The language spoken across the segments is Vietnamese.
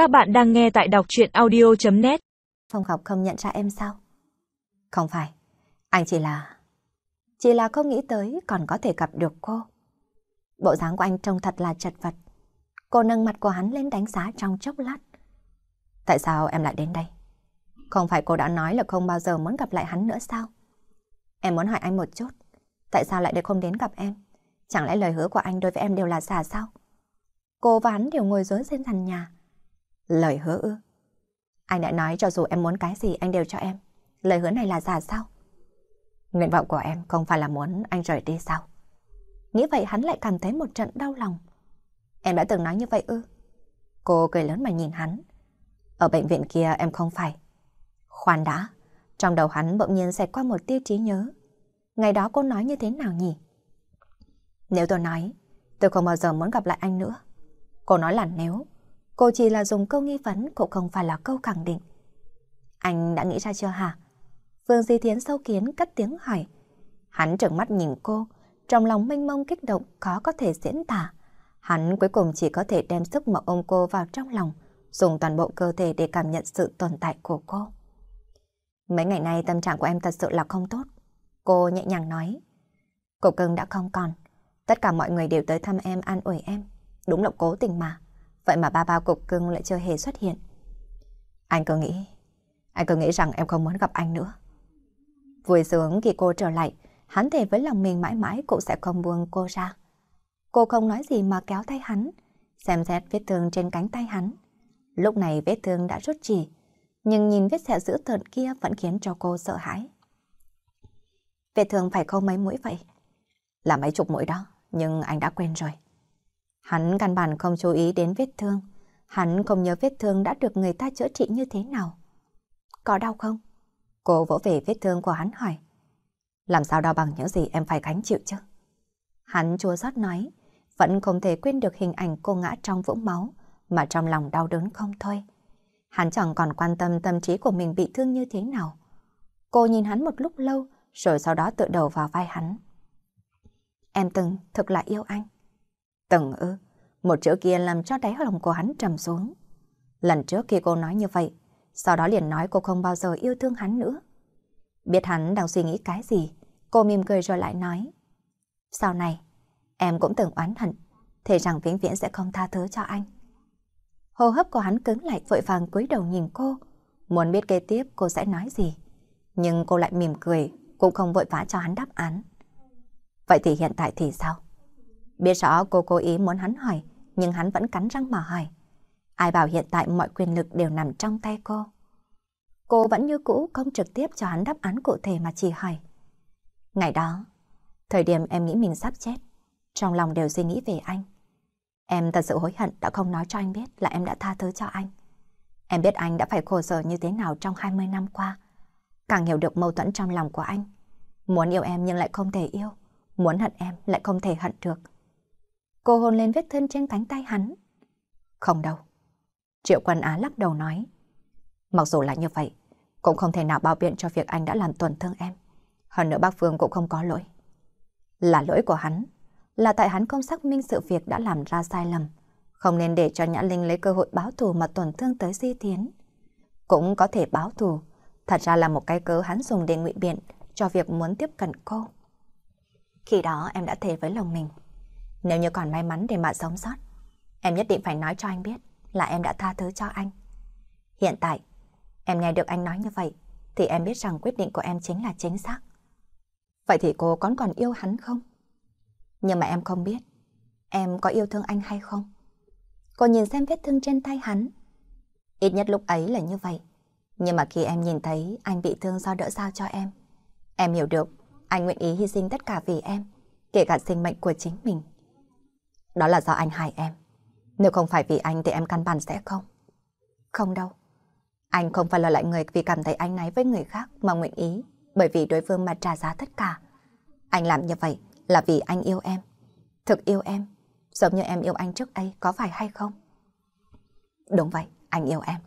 Các bạn đang nghe tại đọc chuyện audio.net Phong học không nhận ra em sao? Không phải, anh chỉ là... Chỉ là không nghĩ tới còn có thể gặp được cô. Bộ dáng của anh trông thật là chật vật. Cô nâng mặt của hắn lên đánh giá trong chốc lát. Tại sao em lại đến đây? Không phải cô đã nói là không bao giờ muốn gặp lại hắn nữa sao? Em muốn hỏi anh một chút. Tại sao lại để không đến gặp em? Chẳng lẽ lời hứa của anh đối với em đều là giả sao? Cô và hắn đều ngồi dối trên sàn nhà. Lời hứa ư? Anh đã nói cho dù em muốn cái gì anh đều cho em. Lời hứa này là giả sao? Nguyện vọng của em không phải là muốn anh rời đi sao? Nghĩ vậy hắn lại cảm thấy một trận đau lòng. Em đã từng nói như vậy ư? Cô cười lớn mà nhìn hắn. Ở bệnh viện kia em không phải. Khoan đã, trong đầu hắn bỗng nhiên xẹt qua một tia trí nhớ. Ngày đó cô nói như thế nào nhỉ? Nếu tôi nói, tôi không bao giờ muốn gặp lại anh nữa. Cô nói là nếu, cô chỉ là dùng câu nghi vấn, cũng không phải là câu khẳng định. Anh đã nghĩ ra chưa hả? Vương Di Thiến sâu kiến cất tiếng hỏi. Hắn trợn mắt nhìn cô, trong lòng mênh mông kích động khó có thể diễn tả. Hắn cuối cùng chỉ có thể đem sức mà ôm cô vào trong lòng, dùng toàn bộ cơ thể để cảm nhận sự tồn tại của cô. Mấy ngày nay tâm trạng của em thật sự là không tốt. Cô nhẹ nhàng nói. Cục cưng đã không còn. Tất cả mọi người đều tới thăm em, an ủi em. Đúng là cố tình mà. Vậy mà ba ba cục cưng lại chưa hề xuất hiện. Anh cứ nghĩ, anh cứ nghĩ rằng em không muốn gặp anh nữa. Vui sướng khi cô trở lại, hắn thề với lòng mình mãi mãi cũng sẽ không buông cô ra. Cô không nói gì mà kéo tay hắn, xem xét vết thương trên cánh tay hắn. Lúc này vết thương đã rút chỉ, nhưng nhìn vết sẹo dữ tợn kia vẫn khiến cho cô sợ hãi. Vết thương phải không mấy mũi vậy? Là mấy chục mũi đó, nhưng anh đã quên rồi. Hắn căn bản không chú ý đến vết thương. Hắn không nhớ vết thương đã được người ta chữa trị như thế nào. Có đau không? Cô vỗ về vết thương của hắn hỏi. Làm sao đau bằng những gì em phải gánh chịu chứ? Hắn chua xót nói, vẫn không thể quên được hình ảnh cô ngã trong vũng máu, mà trong lòng đau đớn không thôi. Hắn chẳng còn quan tâm tâm trí của mình bị thương như thế nào. Cô nhìn hắn một lúc lâu, rồi sau đó tự đầu vào vai hắn. Em từng thực là yêu anh. Từng ư, một chữ kia làm cho đáy lòng của hắn trầm xuống. Lần trước khi cô nói như vậy, sau đó liền nói cô không bao giờ yêu thương hắn nữa. Biết hắn đang suy nghĩ cái gì, cô mỉm cười rồi lại nói. Sau này, em cũng từng oán hận, thề rằng vĩnh viễn sẽ không tha thứ cho anh. Hô hấp của hắn cứng lại vội vàng cúi đầu nhìn cô, muốn biết kế tiếp cô sẽ nói gì. Nhưng cô lại mỉm cười, cũng không vội vã cho hắn đáp án. Vậy thì hiện tại thì sao? Biết rõ cô cố ý muốn hắn hỏi, nhưng hắn vẫn cắn răng mà hỏi. Ai bảo hiện tại mọi quyền lực đều nằm trong tay cô? Cô vẫn như cũ không trực tiếp cho hắn đáp án cụ thể mà chỉ hỏi. Ngày đó, thời điểm em nghĩ mình sắp chết, trong lòng đều suy nghĩ về anh. Em thật sự hối hận đã không nói cho anh biết là em đã tha thứ cho anh. Em biết anh đã phải khổ sở như thế nào trong 20 năm qua. Càng hiểu được mâu thuẫn trong lòng của anh. Muốn yêu em nhưng lại không thể yêu. Muốn hận em lại không thể hận được. Cô hôn lên vết thương trên cánh tay hắn. Không đâu. Triệu Quân Á lắc đầu nói. Mặc dù là như vậy, cũng không thể nào bao biện cho việc anh đã làm tổn thương em. Hơn nữa bác Phương cũng không có lỗi. Là lỗi của hắn, là tại hắn không xác minh sự việc đã làm ra sai lầm. Không nên để cho Nhã Linh lấy cơ hội báo thù mà tổn thương tới Di Tiến. Cũng có thể báo thù, thật ra là một cái cớ hắn dùng để ngụy biện cho việc muốn tiếp cận cô. Khi đó em đã thề với lòng mình, nếu như còn may mắn để mà sống sót, em nhất định phải nói cho anh biết là em đã tha thứ cho anh. Hiện tại, em nghe được anh nói như vậy, thì em biết rằng quyết định của em chính là chính xác. Vậy thì cô còn còn yêu hắn không? Nhưng mà em không biết, em có yêu thương anh hay không? Cô nhìn xem vết thương trên tay hắn. Ít nhất lúc ấy là như vậy. Nhưng mà khi em nhìn thấy anh bị thương do đỡ sao cho em, em hiểu được anh nguyện ý hy sinh tất cả vì em, kể cả sinh mệnh của chính mình. Đó là do anh hại em. Nếu không phải vì anh thì em căn bản sẽ không. Không đâu. Anh không phải là loại người vì cảm thấy anh náy với người khác mà nguyện ý, bởi vì đối phương mà trả giá tất cả. Anh làm như vậy là vì anh yêu em. Thực yêu em, giống như em yêu anh trước đây, có phải hay không? Đúng vậy, anh yêu em.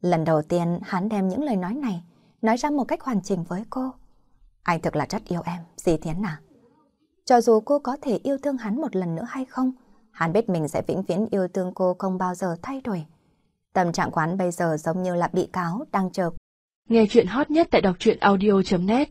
Lần đầu tiên hắn đem những lời nói này nói ra một cách hoàn chỉnh với cô. Anh thực là rất yêu em, gì Thiến à? Cho dù cô có thể yêu thương hắn một lần nữa hay không, hắn biết mình sẽ vĩnh viễn yêu thương cô không bao giờ thay đổi. Tâm trạng quán bây giờ giống như là bị cáo đang chờ. Nghe chuyện hot nhất tại đọc truyện audio.net